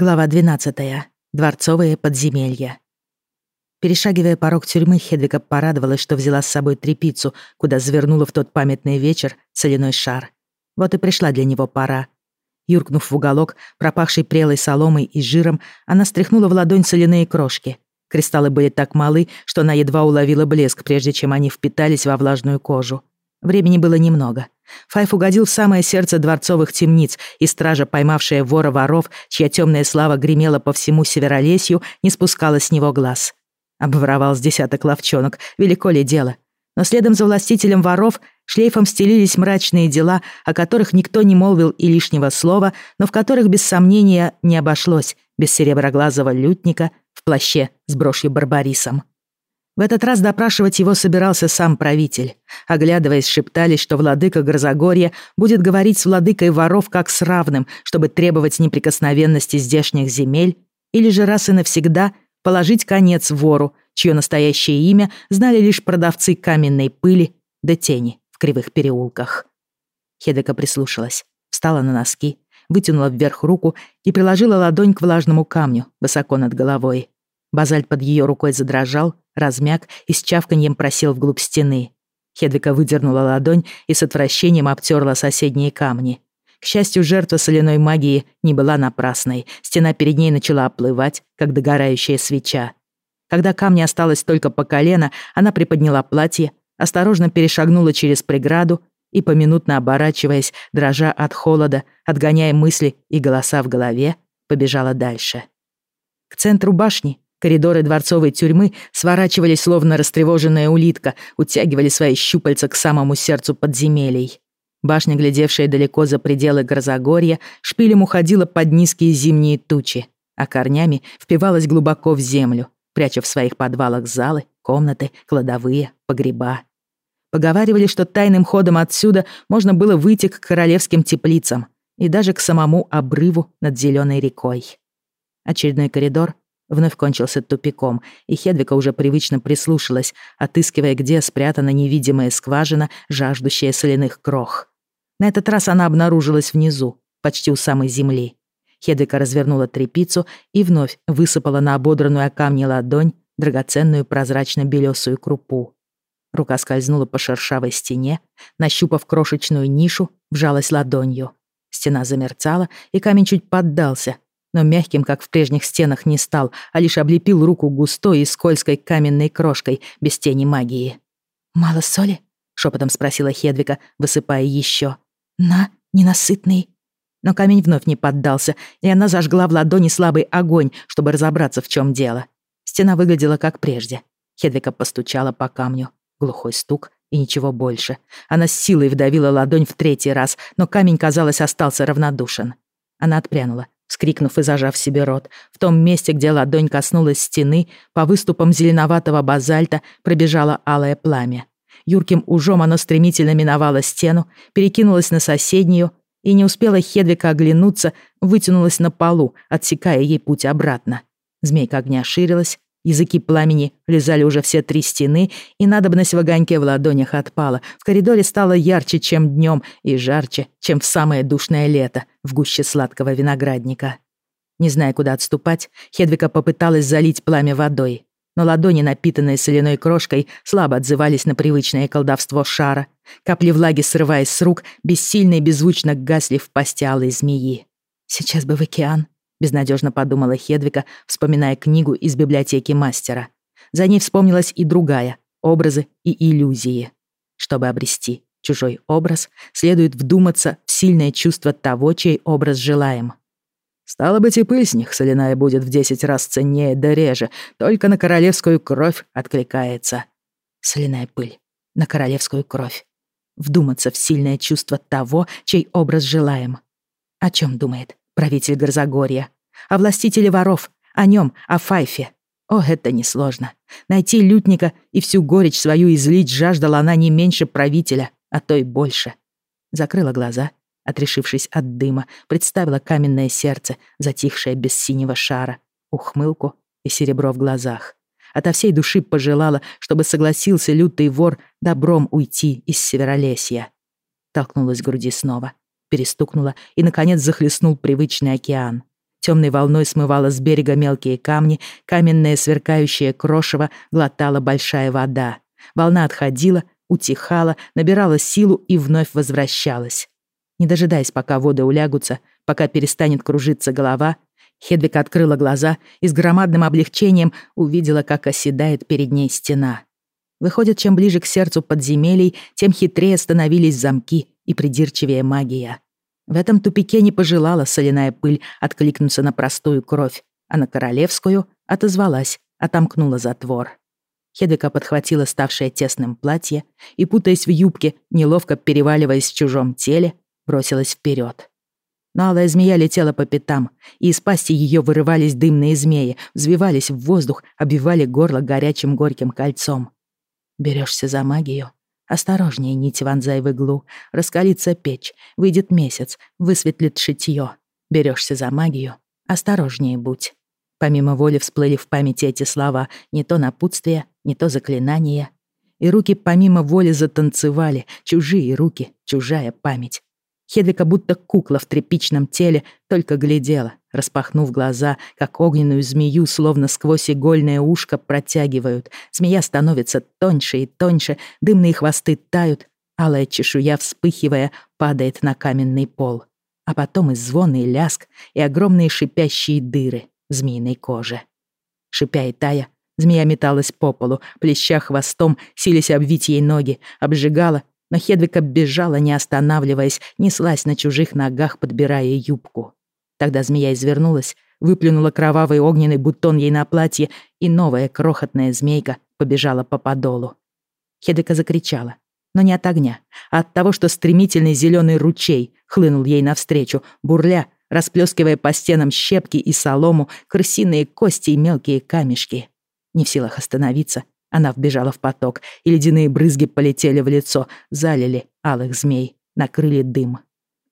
Глава 12. Дворцовые подземелья. Перешагивая порог тюрьмы, Хедвика порадовалась, что взяла с собой трепицу, куда завернула в тот памятный вечер соляной шар. Вот и пришла для него пора. Юркнув в уголок, пропахший прелой соломой и жиром, она стряхнула в ладонь соляные крошки. Кристаллы были так малы, что она едва уловила блеск, прежде чем они впитались во влажную кожу. Времени было немного — Файф угодил в самое сердце дворцовых темниц, и стража, поймавшая вора воров, чья темная слава гремела по всему Северолесью, не спускала с него глаз. Обворовал с десяток ловчонок, велико ли дело. Но следом за властителем воров шлейфом стелились мрачные дела, о которых никто не молвил и лишнего слова, но в которых, без сомнения, не обошлось без сереброглазого лютника в плаще с брошью Барбарисом. В этот раз допрашивать его собирался сам правитель. Оглядываясь, шептались, что владыка Грозогорья будет говорить с владыкой воров как с равным, чтобы требовать неприкосновенности здешних земель, или же раз и навсегда положить конец вору, чье настоящее имя знали лишь продавцы каменной пыли да тени в кривых переулках. Хедека прислушалась, встала на носки, вытянула вверх руку и приложила ладонь к влажному камню высоко над головой. Базальт под ее рукой задрожал, размяк и с чавканьем просел вглубь стены. Хедвика выдернула ладонь и с отвращением обтерла соседние камни. К счастью, жертва соляной магии не была напрасной. Стена перед ней начала оплывать, как догорающая свеча. Когда камня осталось только по колено, она приподняла платье, осторожно перешагнула через преграду и, поминутно оборачиваясь, дрожа от холода, отгоняя мысли и голоса в голове, побежала дальше. К центру башни Коридоры дворцовой тюрьмы сворачивались, словно растревоженная улитка, утягивали свои щупальца к самому сердцу подземелий. Башня, глядевшая далеко за пределы Грозогорья, шпилем уходила под низкие зимние тучи, а корнями впивалась глубоко в землю, пряча в своих подвалах залы, комнаты, кладовые, погреба. Поговаривали, что тайным ходом отсюда можно было выйти к королевским теплицам и даже к самому обрыву над зеленой рекой. Очередной коридор вновь кончился тупиком, и Хедвика уже привычно прислушалась, отыскивая, где спрятана невидимая скважина, жаждущая соляных крох. На этот раз она обнаружилась внизу, почти у самой земли. Хедвика развернула трепицу и вновь высыпала на ободранную о камни ладонь драгоценную прозрачно-белесую крупу. Рука скользнула по шершавой стене, нащупав крошечную нишу, вжалась ладонью. Стена замерцала, и камень чуть поддался, но мягким, как в прежних стенах, не стал, а лишь облепил руку густой и скользкой каменной крошкой, без тени магии. «Мало соли?» — шепотом спросила Хедвика, высыпая еще. «На, ненасытный». Но камень вновь не поддался, и она зажгла в ладони слабый огонь, чтобы разобраться, в чем дело. Стена выглядела как прежде. Хедвика постучала по камню. Глухой стук и ничего больше. Она с силой вдавила ладонь в третий раз, но камень, казалось, остался равнодушен. Она отпрянула, вскрикнув и зажав себе рот. В том месте, где ладонь коснулась стены, по выступам зеленоватого базальта пробежало алое пламя. Юрким ужом оно стремительно миновало стену, перекинулось на соседнюю, и не успела Хедвика оглянуться, вытянулась на полу, отсекая ей путь обратно. Змейка огня ширилась, Языки пламени лизали уже все три стены, и надобность в огоньке в ладонях отпала. В коридоре стало ярче, чем днем, и жарче, чем в самое душное лето в гуще сладкого виноградника. Не зная, куда отступать, Хедвика попыталась залить пламя водой. Но ладони, напитанные соляной крошкой, слабо отзывались на привычное колдовство шара. Капли влаги, срываясь с рук, бессильно и беззвучно гасли в пасти алой змеи. «Сейчас бы в океан», безнадежно подумала Хедвика, вспоминая книгу из библиотеки мастера. За ней вспомнилась и другая — образы и иллюзии. Чтобы обрести чужой образ, следует вдуматься в сильное чувство того, чей образ желаем. Стало быть, и пыль с них соляная будет в десять раз ценнее да реже, только на королевскую кровь откликается. Соляная пыль. На королевскую кровь. Вдуматься в сильное чувство того, чей образ желаем. О чем думает правитель Горзагорья, о властителе воров, о нем, о Файфе. О, это несложно. Найти лютника и всю горечь свою излить жаждала она не меньше правителя, а то и больше. Закрыла глаза, отрешившись от дыма, представила каменное сердце, затихшее без синего шара, ухмылку и серебро в глазах. Ото всей души пожелала, чтобы согласился лютый вор добром уйти из Северолесья. Толкнулась груди снова, перестукнула и, наконец, захлестнул привычный океан. темной волной смывала с берега мелкие камни, каменное сверкающее крошево глотала большая вода. Волна отходила, утихала, набирала силу и вновь возвращалась. Не дожидаясь, пока воды улягутся, пока перестанет кружиться голова, Хедвик открыла глаза и с громадным облегчением увидела, как оседает перед ней стена. Выходит, чем ближе к сердцу подземелий, тем хитрее становились замки и придирчивее магия. В этом тупике не пожелала соляная пыль откликнуться на простую кровь, а на королевскую отозвалась, отомкнула затвор. Хедвика подхватила ставшее тесным платье и, путаясь в юбке, неловко переваливаясь в чужом теле, бросилась вперед. Но алая змея летела по пятам, и из пасти ее вырывались дымные змеи, взвивались в воздух, обвивали горло горячим горьким кольцом. Берешься за магию, Осторожнее, нить вонзай в иглу. Раскалится печь, выйдет месяц, высветлит шитье. Берешься за магию, осторожнее будь. Помимо воли всплыли в памяти эти слова, не то напутствие, не то заклинание. И руки помимо воли затанцевали, чужие руки, чужая память. Хедвика будто кукла в тряпичном теле только глядела, распахнув глаза, как огненную змею, словно сквозь игольное ушко протягивают. Змея становится тоньше и тоньше, дымные хвосты тают, алая чешуя, вспыхивая, падает на каменный пол. А потом и звон, и ляск, и огромные шипящие дыры змеиной коже. Шипя и тая, змея металась по полу, плеща хвостом, силясь обвить ей ноги, обжигала но Хедвика бежала, не останавливаясь, неслась на чужих ногах, подбирая юбку. Тогда змея извернулась, выплюнула кровавый огненный бутон ей на платье, и новая крохотная змейка побежала по подолу. Хедвика закричала, но не от огня, а от того, что стремительный зеленый ручей хлынул ей навстречу, бурля, расплескивая по стенам щепки и солому, крысиные кости и мелкие камешки. Не в силах остановиться, она вбежала в поток, и ледяные брызги полетели в лицо, залили алых змей, накрыли дым.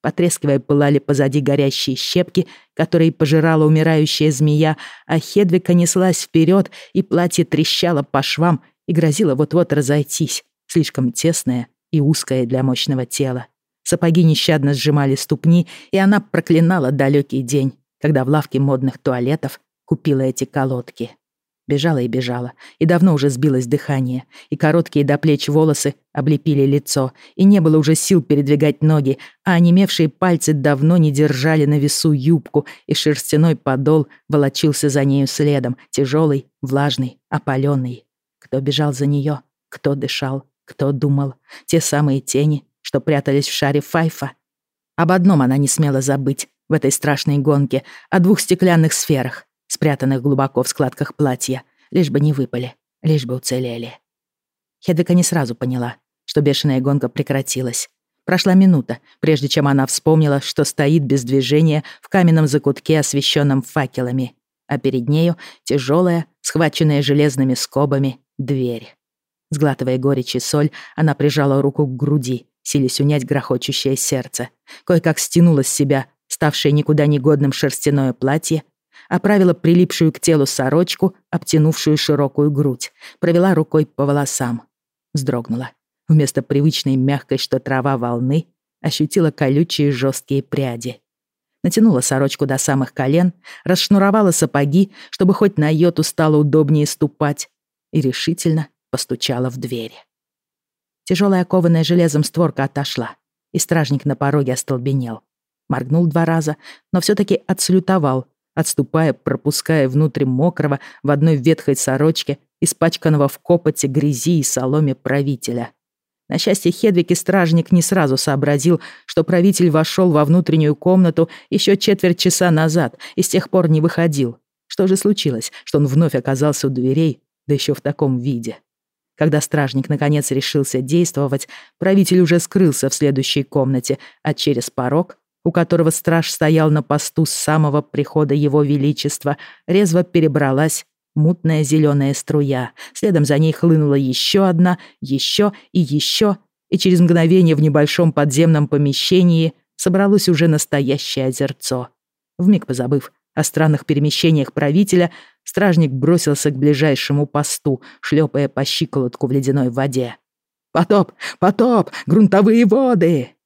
Потрескивая, пылали позади горящие щепки, которые пожирала умирающая змея, а Хедвика неслась вперед, и платье трещало по швам и грозило вот-вот разойтись, слишком тесное и узкое для мощного тела. Сапоги нещадно сжимали ступни, и она проклинала далекий день, когда в лавке модных туалетов купила эти колодки. Бежала и бежала, и давно уже сбилось дыхание, и короткие до плеч волосы облепили лицо, и не было уже сил передвигать ноги, а онемевшие пальцы давно не держали на весу юбку, и шерстяной подол волочился за нею следом, тяжелый, влажный, опаленный. Кто бежал за нее, кто дышал, кто думал, те самые тени, что прятались в шаре Файфа. Об одном она не смела забыть в этой страшной гонке, о двух стеклянных сферах, спрятанных глубоко в складках платья, лишь бы не выпали, лишь бы уцелели. Хедека не сразу поняла, что бешеная гонка прекратилась. Прошла минута, прежде чем она вспомнила, что стоит без движения в каменном закутке, освещенном факелами, а перед нею тяжелая, схваченная железными скобами, дверь. Сглатывая горечь и соль, она прижала руку к груди, силясь унять грохочущее сердце. Кое-как стянула с себя ставшее никуда негодным шерстяное платье оправила прилипшую к телу сорочку, обтянувшую широкую грудь, провела рукой по волосам. Вздрогнула. Вместо привычной мягкой, что трава волны, ощутила колючие жесткие пряди. Натянула сорочку до самых колен, расшнуровала сапоги, чтобы хоть на йоту стало удобнее ступать, и решительно постучала в дверь. Тяжелая окованная железом створка отошла, и стражник на пороге остолбенел. Моргнул два раза, но все таки отслютовал, отступая, пропуская внутрь мокрого в одной ветхой сорочке, испачканного в копоте, грязи и соломе правителя. На счастье Хедвик стражник не сразу сообразил, что правитель вошел во внутреннюю комнату еще четверть часа назад и с тех пор не выходил. Что же случилось, что он вновь оказался у дверей, да еще в таком виде? Когда стражник наконец решился действовать, правитель уже скрылся в следующей комнате, а через порог у которого страж стоял на посту с самого прихода его величества, резво перебралась мутная зеленая струя. Следом за ней хлынула еще одна, еще и еще, и через мгновение в небольшом подземном помещении собралось уже настоящее озерцо. Вмиг позабыв о странных перемещениях правителя, стражник бросился к ближайшему посту, шлепая по щиколотку в ледяной воде. «Потоп! Потоп! Грунтовые воды!»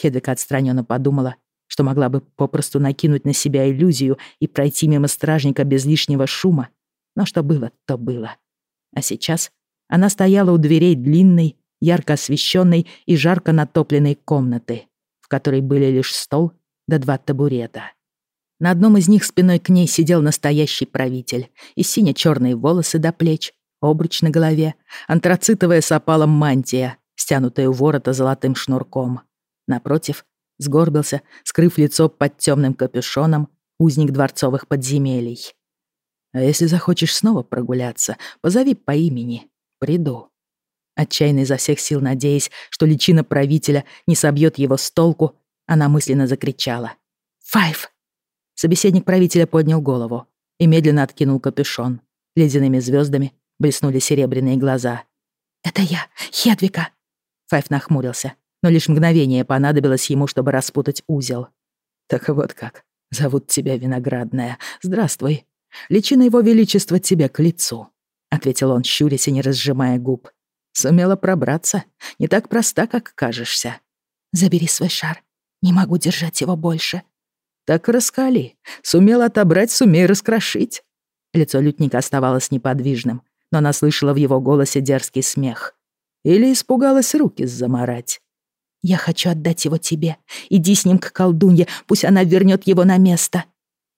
Хедвика отстраненно подумала, что могла бы попросту накинуть на себя иллюзию и пройти мимо стражника без лишнего шума. Но что было, то было. А сейчас она стояла у дверей длинной, ярко освещенной и жарко натопленной комнаты, в которой были лишь стол да два табурета. На одном из них спиной к ней сидел настоящий правитель, и сине-черные волосы до плеч, обруч на голове, антрацитовая с опалом мантия, стянутая у ворота золотым шнурком. Напротив, сгорбился, скрыв лицо под темным капюшоном, узник дворцовых подземелий. «А если захочешь снова прогуляться, позови по имени. Приду». Отчаянно изо всех сил надеясь, что личина правителя не собьет его с толку, она мысленно закричала. «Файв!» Собеседник правителя поднял голову и медленно откинул капюшон. Ледяными звездами блеснули серебряные глаза. «Это я, Хедвика!» Файв нахмурился, но лишь мгновение понадобилось ему, чтобы распутать узел. «Так вот как. Зовут тебя Виноградная. Здравствуй. Личина его величества тебе к лицу», — ответил он, щурясь и не разжимая губ. «Сумела пробраться. Не так проста, как кажешься». «Забери свой шар. Не могу держать его больше», так раскали. Сумел отобрать, сумей раскрошить. Лицо лютника оставалось неподвижным, но она слышала в его голосе дерзкий смех. Или испугалась руки заморать. «Я хочу отдать его тебе. Иди с ним к колдунье, пусть она вернет его на место».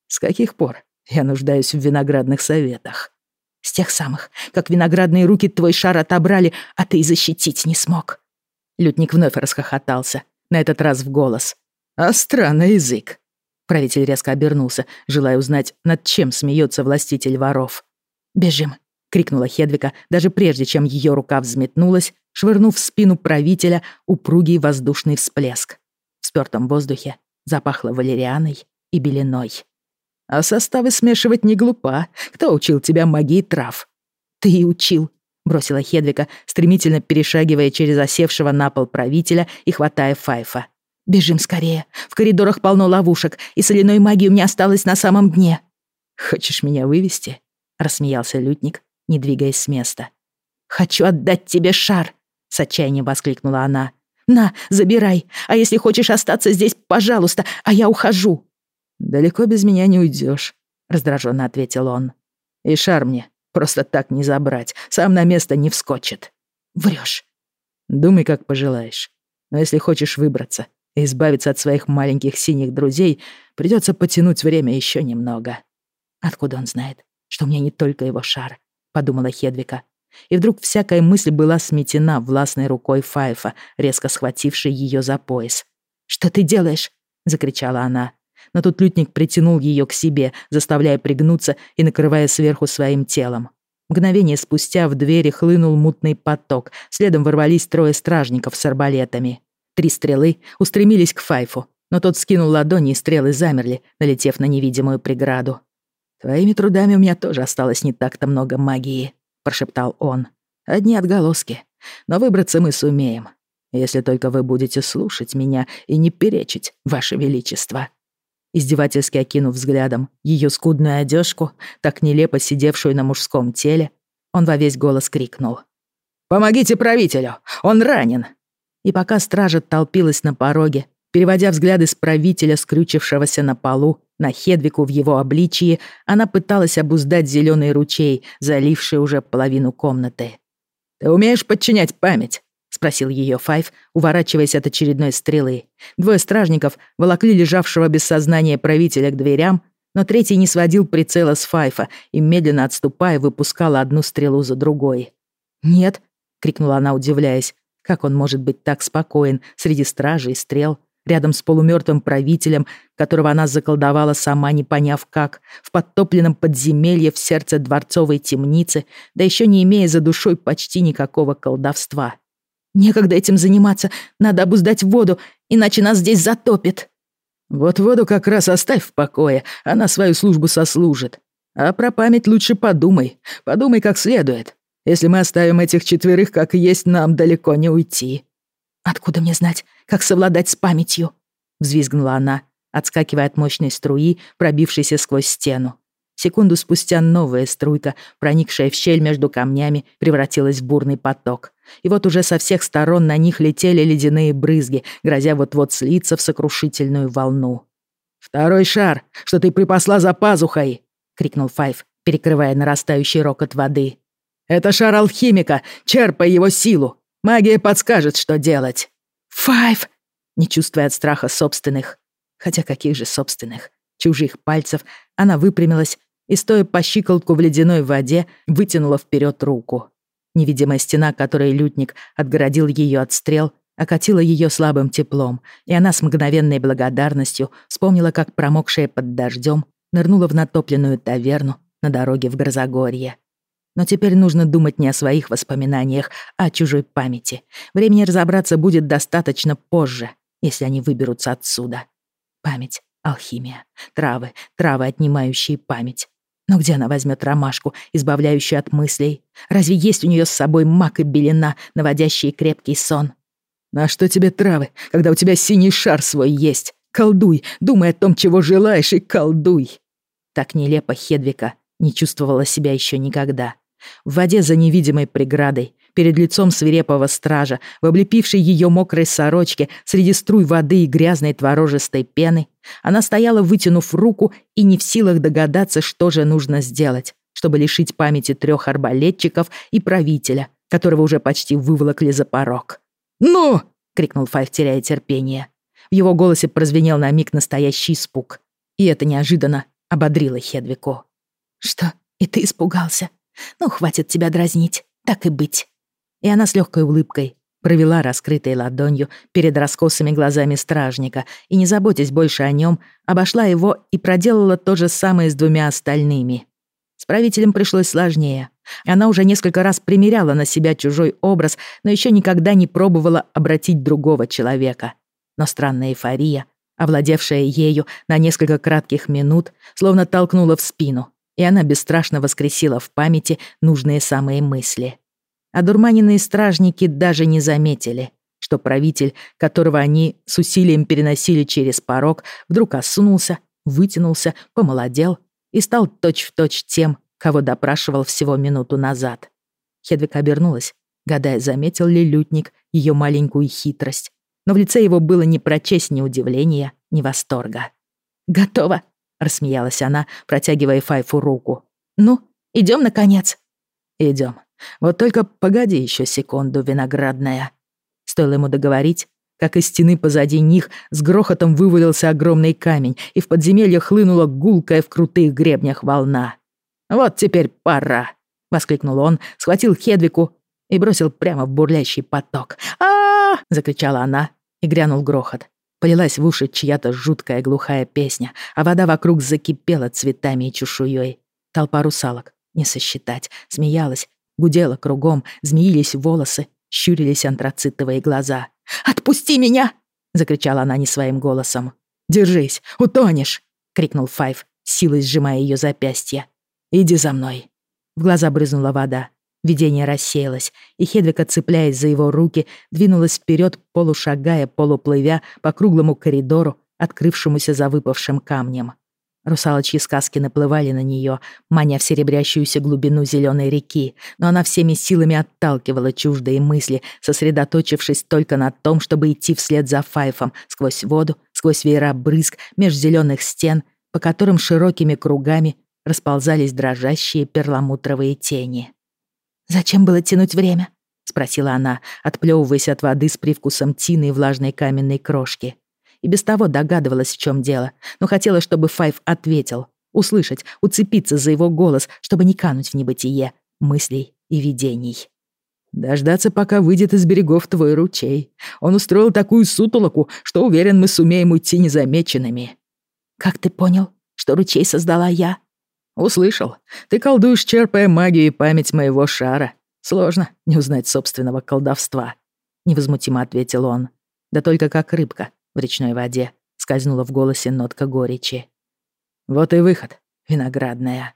«С каких пор я нуждаюсь в виноградных советах?» «С тех самых, как виноградные руки твой шар отобрали, а ты защитить не смог». Лютник вновь расхохотался, на этот раз в голос. «А странный язык. Правитель резко обернулся, желая узнать, над чем смеется властитель воров. «Бежим!» — крикнула Хедвика, даже прежде чем ее рука взметнулась, швырнув в спину правителя упругий воздушный всплеск. В спёртом воздухе запахло валерианой и беленой. «А составы смешивать не глупа. Кто учил тебя магии трав?» «Ты и учил», — бросила Хедвика, стремительно перешагивая через осевшего на пол правителя и хватая Файфа. Бежим скорее. В коридорах полно ловушек, и соляной магии у меня осталось на самом дне. Хочешь меня вывести? Рассмеялся лютник, не двигаясь с места. Хочу отдать тебе шар, с отчаянием воскликнула она. На, забирай. А если хочешь остаться здесь, пожалуйста, а я ухожу. Далеко без меня не уйдешь, раздраженно ответил он. И шар мне просто так не забрать, сам на место не вскочит. Врешь. Думай, как пожелаешь. Но если хочешь выбраться, избавиться от своих маленьких синих друзей, придется потянуть время еще немного. Откуда он знает, что у меня не только его шар, подумала Хедвика. И вдруг всякая мысль была сметена властной рукой Файфа, резко схватившей ее за пояс. «Что ты делаешь?» — закричала она. Но тут лютник притянул ее к себе, заставляя пригнуться и накрывая сверху своим телом. Мгновение спустя в двери хлынул мутный поток, следом ворвались трое стражников с арбалетами. Три стрелы устремились к Файфу, но тот скинул ладони, и стрелы замерли, налетев на невидимую преграду. «Твоими трудами у меня тоже осталось не так-то много магии», — прошептал он. «Одни отголоски. Но выбраться мы сумеем, если только вы будете слушать меня и не перечить, Ваше Величество». Издевательски окинув взглядом ее скудную одежку, так нелепо сидевшую на мужском теле, он во весь голос крикнул. «Помогите правителю! Он ранен!» И пока стража толпилась на пороге, переводя взгляды с правителя, скрючившегося на полу, на Хедвику в его обличии, она пыталась обуздать зеленый ручей, заливший уже половину комнаты. «Ты умеешь подчинять память?» — спросил ее Файв, уворачиваясь от очередной стрелы. Двое стражников волокли лежавшего без сознания правителя к дверям, но третий не сводил прицела с Файфа и, медленно отступая, выпускал одну стрелу за другой. «Нет», — крикнула она, удивляясь, как он может быть так спокоен среди стражей и стрел, рядом с полумертвым правителем, которого она заколдовала сама, не поняв как, в подтопленном подземелье в сердце дворцовой темницы, да еще не имея за душой почти никакого колдовства. «Некогда этим заниматься, надо обуздать воду, иначе нас здесь затопит». «Вот воду как раз оставь в покое, она свою службу сослужит. А про память лучше подумай, подумай как следует. Если мы оставим этих четверых как есть, нам далеко не уйти». «Откуда мне знать, как совладать с памятью?» — взвизгнула она, отскакивая от мощной струи, пробившейся сквозь стену. Секунду спустя новая струйка, проникшая в щель между камнями, превратилась в бурный поток. И вот уже со всех сторон на них летели ледяные брызги, грозя вот-вот слиться в сокрушительную волну. «Второй шар, что ты припасла за пазухой!» — крикнул Файв, перекрывая нарастающий рокот воды. «Это шар алхимика! Черпай его силу! Магия подскажет, что делать!» «Файв!» Не чувствуя от страха собственных, хотя каких же собственных, чужих пальцев, она выпрямилась и, стоя по щиколотку в ледяной воде, вытянула вперед руку. Невидимая стена, которой лютник отгородил ее от стрел, окатила ее слабым теплом, и она с мгновенной благодарностью вспомнила, как промокшая под дождем нырнула в натопленную таверну на дороге в Грозогорье. Но теперь нужно думать не о своих воспоминаниях, а о чужой памяти. Времени разобраться будет достаточно позже, если они выберутся отсюда. Память, алхимия, травы, травы, отнимающие память. Но где она возьмет ромашку, избавляющую от мыслей? Разве есть у нее с собой мак и белина, наводящие крепкий сон? «А что тебе травы, когда у тебя синий шар свой есть? Колдуй, думай о том, чего желаешь, и колдуй!» Так нелепо Хедвика не чувствовала себя еще никогда. В воде за невидимой преградой, перед лицом свирепого стража, в облепившей ее мокрой сорочке, среди струй воды и грязной творожистой пены, она стояла, вытянув руку и не в силах догадаться, что же нужно сделать, чтобы лишить памяти трех арбалетчиков и правителя, которого уже почти выволокли за порог. «Ну!» — крикнул Файв, теряя терпение. В его голосе прозвенел на миг настоящий испуг. И это неожиданно ободрило Хедвику. «Что, и ты испугался? Ну, хватит тебя дразнить, так и быть и она с легкой улыбкой провела раскрытой ладонью перед раскосыми глазами стражника и, не заботясь больше о нем, обошла его и проделала то же самое с двумя остальными. С правителем пришлось сложнее. Она уже несколько раз примеряла на себя чужой образ, но еще никогда не пробовала обратить другого человека. Но странная эйфория, овладевшая ею на несколько кратких минут, словно толкнула в спину, и она бесстрашно воскресила в памяти нужные самые мысли. Одурманенные стражники даже не заметили, что правитель, которого они с усилием переносили через порог, вдруг осунулся, вытянулся, помолодел и стал точь-в-точь точь тем, кого допрашивал всего минуту назад. Хедвик обернулась, гадая, заметил ли лютник ее маленькую хитрость. Но в лице его было не прочесть ни удивления, ни восторга. «Готово!» — рассмеялась она, протягивая Файфу руку. «Ну, идем наконец?» «Идем», вот только погоди еще секунду, виноградная. Стоило ему договорить, как из стены позади них с грохотом вывалился огромный камень, и в подземелье хлынула гулкая в крутых гребнях волна. «Вот теперь пора!» — воскликнул он, схватил Хедвику и бросил прямо в бурлящий поток. а, закричала она, и грянул грохот. Полилась в уши чья-то жуткая глухая песня, а вода вокруг закипела цветами и чешуей. Толпа русалок, не сосчитать, смеялась, Гудело кругом, змеились волосы, щурились антрацитовые глаза. «Отпусти меня!» — закричала она не своим голосом. «Держись, утонешь!» — крикнул Файв, силой сжимая ее запястье. «Иди за мной!» В глаза брызнула вода. Видение рассеялось, и Хедвика, цепляясь за его руки, двинулась вперед, полушагая, полуплывя по круглому коридору, открывшемуся за выпавшим камнем. Русалочьи сказки наплывали на нее, маня в серебрящуюся глубину зеленой реки, но она всеми силами отталкивала чуждые мысли, сосредоточившись только на том, чтобы идти вслед за Файфом сквозь воду, сквозь веера брызг, меж зеленых стен, по которым широкими кругами расползались дрожащие перламутровые тени. «Зачем было тянуть время?» — спросила она, отплевываясь от воды с привкусом тины и влажной каменной крошки и без того догадывалась, в чем дело, но хотела, чтобы Файв ответил, услышать, уцепиться за его голос, чтобы не кануть в небытие мыслей и видений. «Дождаться, пока выйдет из берегов твой ручей. Он устроил такую сутолоку, что, уверен, мы сумеем уйти незамеченными». «Как ты понял, что ручей создала я?» «Услышал. Ты колдуешь, черпая магию и память моего шара. Сложно не узнать собственного колдовства», — невозмутимо ответил он. Да только как рыбка, в речной воде скользнула в голосе нотка горечи. «Вот и выход, виноградная».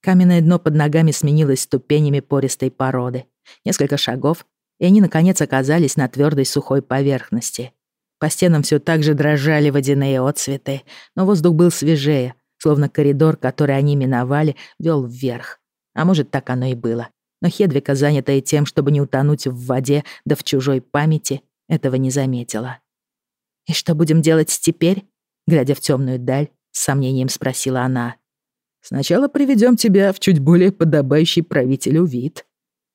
Каменное дно под ногами сменилось ступенями пористой породы. Несколько шагов, и они, наконец, оказались на твердой сухой поверхности. По стенам все так же дрожали водяные отцветы, но воздух был свежее, словно коридор, который они миновали, вел вверх. А может, так оно и было. Но Хедвика, занятая тем, чтобы не утонуть в воде, да в чужой памяти, этого не заметила. «И что будем делать теперь?» глядя в темную даль, с сомнением спросила она. «Сначала приведем тебя в чуть более подобающий правителю вид».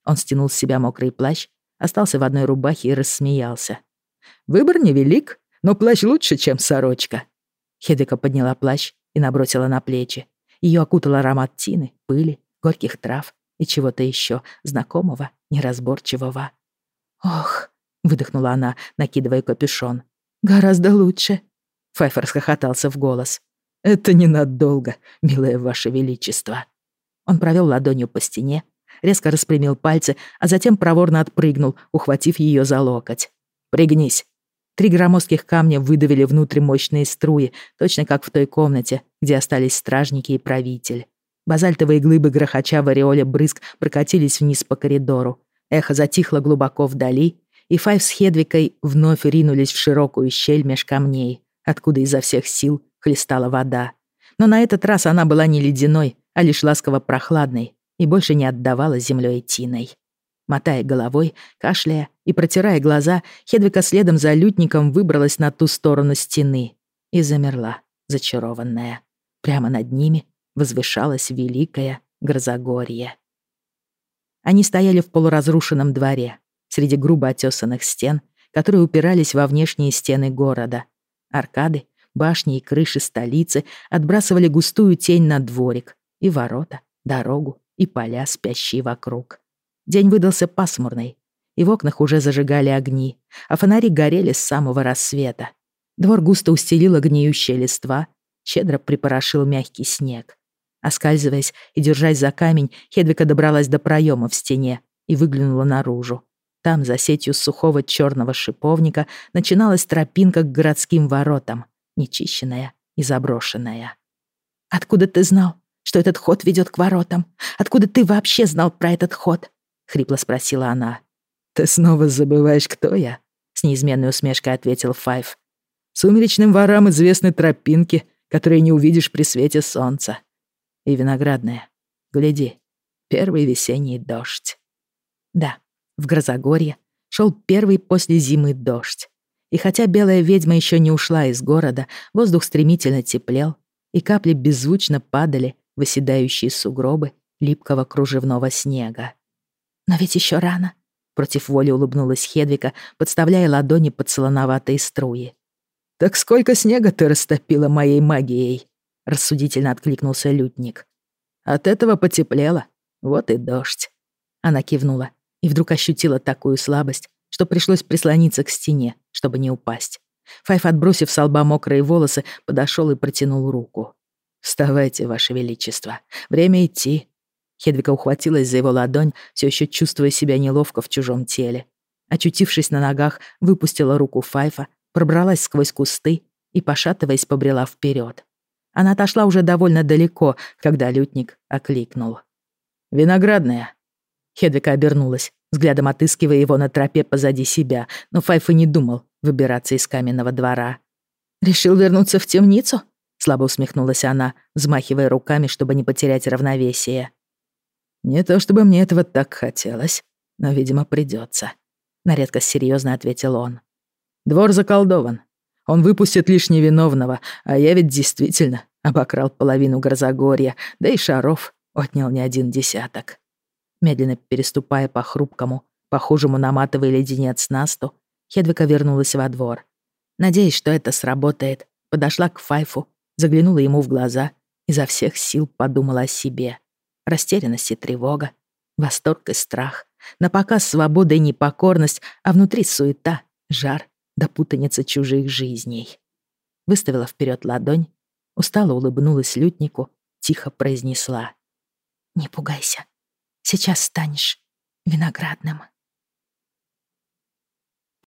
Он стянул с себя мокрый плащ, остался в одной рубахе и рассмеялся. «Выбор невелик, но плащ лучше, чем сорочка». Хедека подняла плащ и набросила на плечи. Ее окутал аромат тины, пыли, горьких трав и чего-то еще знакомого, неразборчивого. «Ох!» — выдохнула она, накидывая капюшон. «Гораздо лучше!» Файфер расхохотался в голос. «Это ненадолго, милое ваше величество!» Он провел ладонью по стене, резко распрямил пальцы, а затем проворно отпрыгнул, ухватив ее за локоть. «Пригнись!» Три громоздких камня выдавили внутрь мощные струи, точно как в той комнате, где остались стражники и правитель. Базальтовые глыбы грохоча в ореоле брызг прокатились вниз по коридору. Эхо затихло глубоко вдали, и Файв с Хедвикой вновь ринулись в широкую щель меж камней, откуда изо всех сил хлестала вода. Но на этот раз она была не ледяной, а лишь ласково прохладной и больше не отдавала землей тиной. Мотая головой, кашляя и протирая глаза, Хедвика следом за лютником выбралась на ту сторону стены и замерла, зачарованная. Прямо над ними возвышалось великое Грозогорье. Они стояли в полуразрушенном дворе, среди грубо отёсанных стен, которые упирались во внешние стены города. Аркады, башни и крыши столицы отбрасывали густую тень на дворик и ворота, дорогу и поля, спящие вокруг. День выдался пасмурный, и в окнах уже зажигали огни, а фонари горели с самого рассвета. Двор густо устелила гниющая листва, щедро припорошил мягкий снег. Оскальзываясь и держась за камень, Хедвика добралась до проема в стене и выглянула наружу. Там, за сетью сухого черного шиповника, начиналась тропинка к городским воротам, нечищенная и заброшенная. «Откуда ты знал, что этот ход ведет к воротам? Откуда ты вообще знал про этот ход?» — хрипло спросила она. «Ты снова забываешь, кто я?» — с неизменной усмешкой ответил Файв. «Сумеречным ворам известны тропинки, которые не увидишь при свете солнца. И виноградная. Гляди, первый весенний дождь». Да, в Грозогорье шел первый после зимы дождь. И хотя белая ведьма еще не ушла из города, воздух стремительно теплел, и капли беззвучно падали в оседающие сугробы липкого кружевного снега. «Но ведь еще рано», — против воли улыбнулась Хедвика, подставляя ладони под солоноватые струи. «Так сколько снега ты растопила моей магией?» — рассудительно откликнулся лютник. «От этого потеплело. Вот и дождь». Она кивнула и вдруг ощутила такую слабость, что пришлось прислониться к стене, чтобы не упасть. Файф, отбросив с лба мокрые волосы, подошел и протянул руку. «Вставайте, Ваше Величество. Время идти. Хедвика ухватилась за его ладонь, все еще чувствуя себя неловко в чужом теле. Очутившись на ногах, выпустила руку Файфа, пробралась сквозь кусты и, пошатываясь, побрела вперед. Она отошла уже довольно далеко, когда лютник окликнул. «Виноградная». Хедвика обернулась, взглядом отыскивая его на тропе позади себя, но Файфа не думал выбираться из каменного двора. «Решил вернуться в темницу?» Слабо усмехнулась она, взмахивая руками, чтобы не потерять равновесие. «Не то чтобы мне этого так хотелось, но, видимо, придется. на редкость серьезно ответил он. «Двор заколдован. Он выпустит лишь невиновного, а я ведь действительно обокрал половину Грозогорья, да и шаров отнял не один десяток». Медленно переступая по хрупкому, похожему на матовый леденец насту, Хедвика вернулась во двор. Надеясь, что это сработает, подошла к Файфу, заглянула ему в глаза, изо всех сил подумала о себе растерянность и тревога, восторг и страх, на показ свобода и непокорность, а внутри суета, жар да путаница чужих жизней. Выставила вперед ладонь, устало улыбнулась лютнику, тихо произнесла. «Не пугайся, сейчас станешь виноградным».